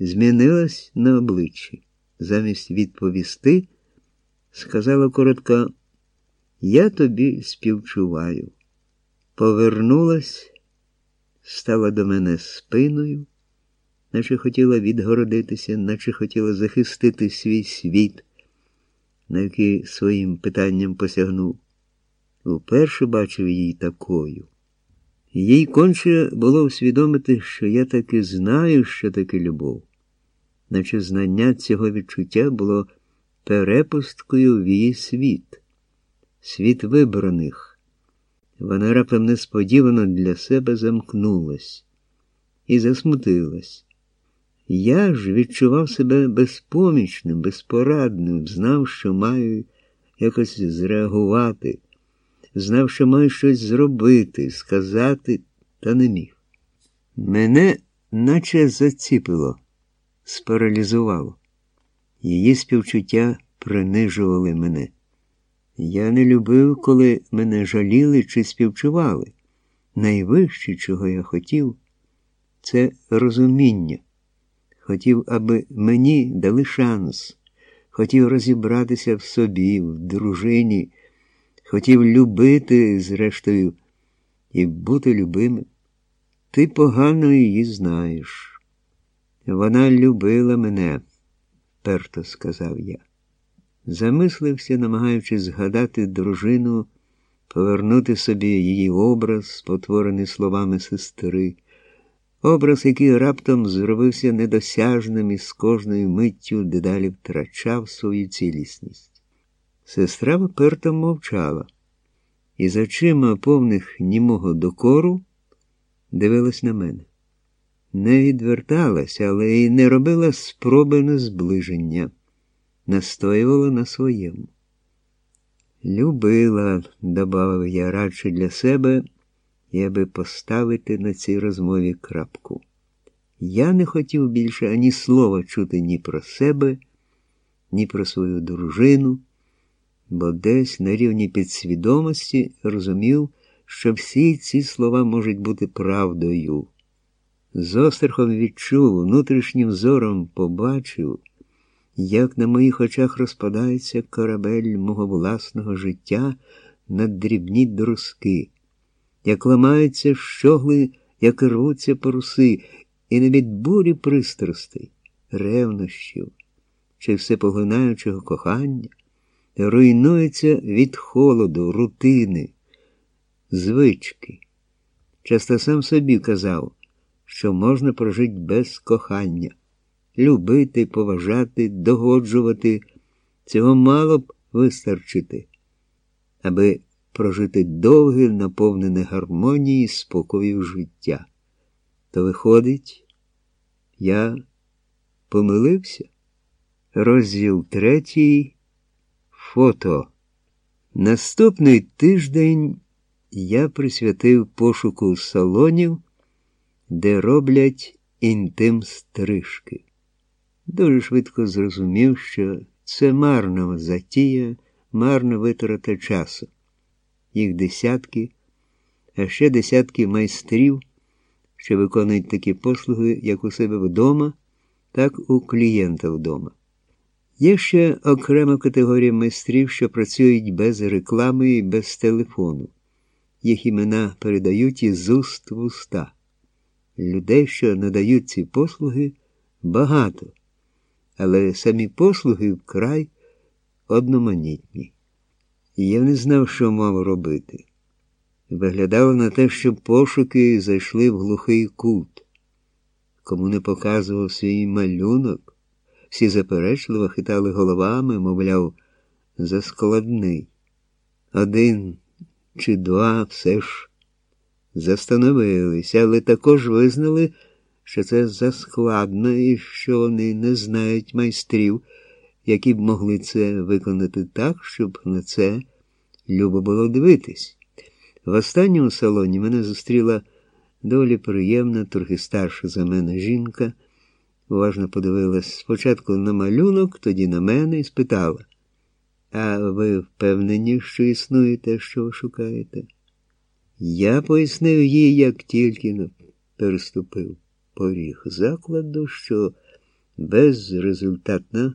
змінилась на обличчі. Замість відповісти, сказала коротко, я тобі співчуваю. Повернулась, стала до мене спиною, наче хотіла відгородитися, наче хотіла захистити свій світ, на який своїм питанням посягнув. Уперше бачив її такою. Їй конче було усвідомити, що я таки знаю, що таке любов, наче знання цього відчуття було перепусткою в її світ, світ вибраних. Вона раптом несподівано для себе замкнулась і засмутилась. Я ж відчував себе безпомічним, безпорадним, знав, що маю якось зреагувати знав, що маю щось зробити, сказати, та не міг. Мене наче заціпило, спаралізувало. Її співчуття принижували мене. Я не любив, коли мене жаліли чи співчували. Найвище, чого я хотів, це розуміння. Хотів, аби мені дали шанс, хотів розібратися в собі, в дружині хотів любити, зрештою, і бути любимим. Ти погано її знаєш. Вона любила мене, перто сказав я. Замислився, намагаючись згадати дружину, повернути собі її образ, спотворений словами сестри, образ, який раптом зробився недосяжним і з кожною миттю дедалі втрачав свою цілісність. Сестра вперто мовчала, і з очима повних німого докору дивилась на мене. Не відверталася, але й не робила спроби на зближення, настоювала на своєму. Любила, додав я радше для себе, і аби поставити на цій розмові крапку. Я не хотів більше ані слова чути ні про себе, ні про свою дружину бо десь на рівні підсвідомості розумів, що всі ці слова можуть бути правдою. З острахом відчув, внутрішнім зором побачив, як на моїх очах розпадається корабель мого власного життя на дрібні друзки, як ламаються щогли, як рвуться паруси, і не від бурі пристрастей, ревнощів чи всепоглинаючого кохання руйнується від холоду, рутини, звички. Часто сам собі казав, що можна прожити без кохання, любити, поважати, догоджувати, цього мало б вистачити, аби прожити довге, наповнене гармонії, спокою життя. То виходить, я помилився. Розділ третій. Фото. Наступний тиждень я присвятив пошуку салонів, де роблять інтим стрижки. Дуже швидко зрозумів, що це марна затія, марна витрата часу. Їх десятки, а ще десятки майстрів, що виконують такі послуги як у себе вдома, так у клієнта вдома. Є ще окрема категорія майстрів, що працюють без реклами і без телефону. Їх імена передають із уст в уста. Людей, що надають ці послуги, багато, але самі послуги вкрай одноманітні. І я не знав, що мав робити. Виглядало на те, що пошуки зайшли в глухий кут. Кому не показував свій малюнок. Всі заперечливо хитали головами, мовляв, заскладний. Один чи два все ж застановилися, але також визнали, що це заскладно і що вони не знають майстрів, які б могли це виконати так, щоб на це любо було дивитись. В останньому салоні мене зустріла доволі приємна, трохи старша за мене жінка уважно подивилась спочатку на малюнок, тоді на мене і спитала. А ви впевнені, що існує те, що ви шукаєте? Я пояснив їй, як тільки переступив поріг закладу, що безрезультатно